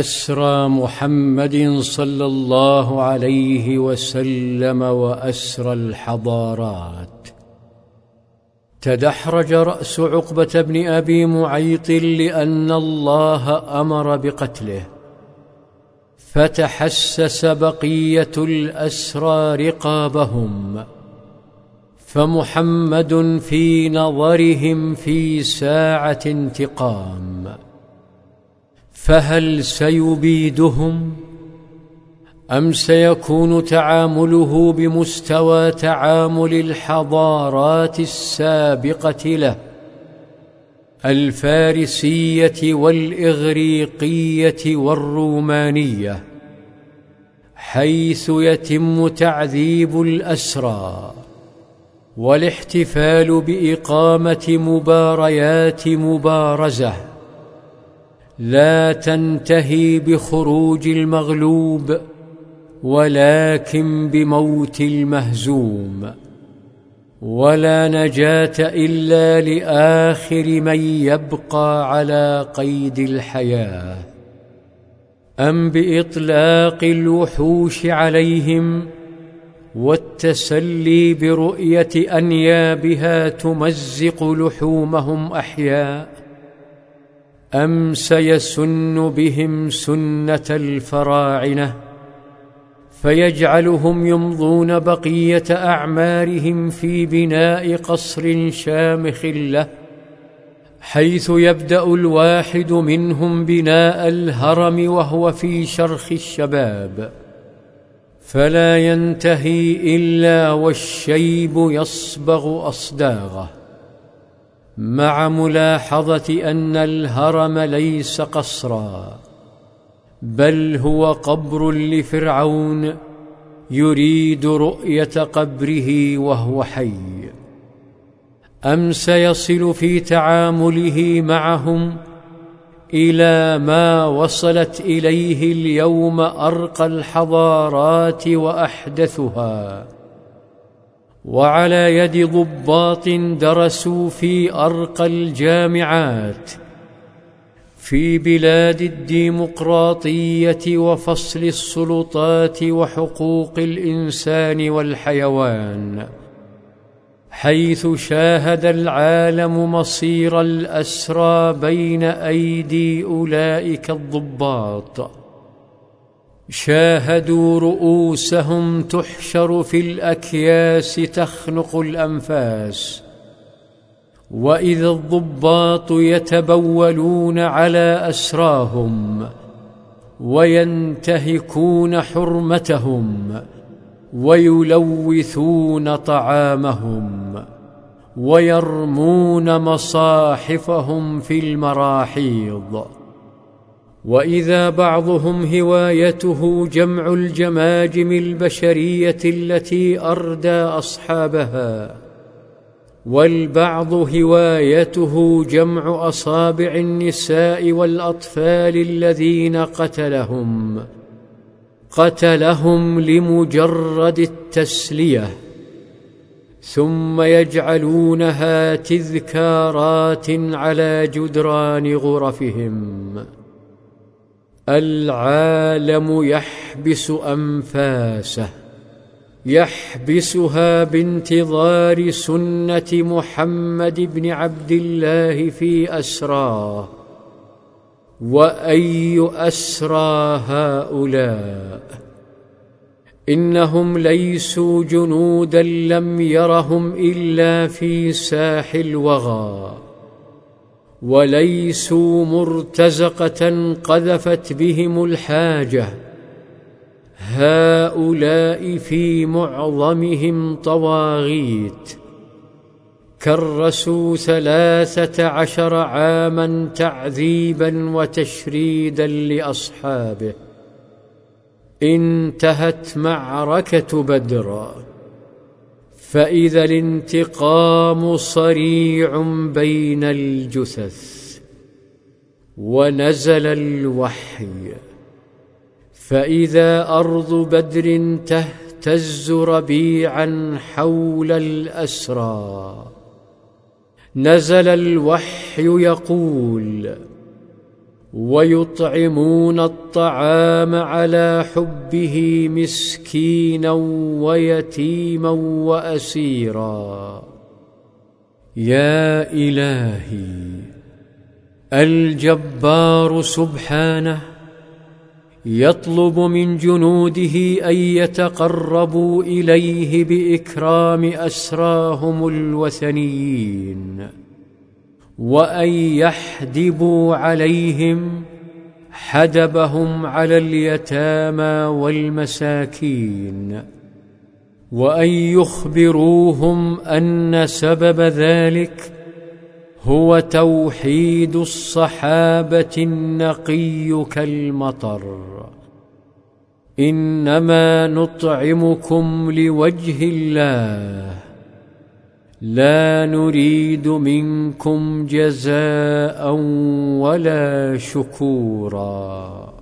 أسرى محمد صلى الله عليه وسلم وأسرى الحضارات. تدحرج رأس عقبة بن أبي معيط لأن الله أمر بقتله. فتحسس بقية الأسرى رقابهم. فمحمد في نظرهم في ساعة انتقام. فهل سيبيدهم أم سيكون تعامله بمستوى تعامل الحضارات السابقة له الفارسية والإغريقية والرومانية حيث يتم تعذيب الأسرى والاحتفال بإقامة مباريات مبارزة لا تنتهي بخروج المغلوب ولكن بموت المهزوم. ولا نجاة إلا لآخر من يبقى على قيد الحياة. أم بإطلاق الوحوش عليهم والتسلي برؤية أنيابها تمزق لحومهم أحياء. أم سيسن بهم سنة الفراعنة فيجعلهم يمضون بقية أعمارهم في بناء قصر شامخ له حيث يبدأ الواحد منهم بناء الهرم وهو في شرخ الشباب. فلا ينتهي إلا والشيب يصبغ أصداغه. مع ملاحظة أن الهرم ليس قصرا بل هو قبر لفرعون يريد رؤية قبره وهو حي. أم سيصل في تعامله معهم إلى ما وصلت إليه اليوم أرقى الحضارات وأحدثها؟ وعلى يد ضباط درسوا في أرقى الجامعات في بلاد الديمقراطية وفصل السلطات وحقوق الإنسان والحيوان حيث شاهد العالم مصير الأسرى بين أيدي أولئك الضباط. شاهدوا رؤوسهم تحشر في الأكياس تخنق الأنفاس. واذا الضباط يتبولون على أسراهم وينتهكون حرمتهم ويلوثون طعامهم ويرمون مصاحفهم في المراحيض. وإذا بعضهم هوايته جمع الجماجم البشرية التي أردى أصحابها والبعض هوايته جمع أصابع النساء والأطفال الذين قتلهم قتلهم لمجرد التسلية ثم يجعلونها تذكارات على جدران غرفهم. العالم يحبس أنفاسه يحبسها بانتظار سنة محمد بن عبد الله في أسراه. وأي أسرى هؤلاء؟ إنهم ليسوا جنودا لم يرهم إلا في ساح الوغى. وليسوا مرتزقة قذفت بهم الحاجة. هؤلاء في معظمهم طواغيت. كرسوا ثلاثة عشر عاما تعذيبا وتشريدا لأصحابه. انتهت معركة بدر. فإذا الانتقام صريع بين الجثث ونزل الوحي فإذا أرض بدر تهتز ربيعا حول الأسرى نزل الوحي يقول ويطعمون الطعام على حبه مسكينا ويتيما وأسيرا. يا إلهي الجبار سبحانه يطلب من جنوده أن يتقربوا إليه بإكرام أسراهم الوثنيين. وأن يحدبوا عليهم حدبهم على اليتامى والمساكين وأن يخبروهم أن سبب ذلك هو توحيد الصحابة النقي كالمطر. إنما نطعمكم لوجه الله لا نريد منكم جزاء ولا شكورا.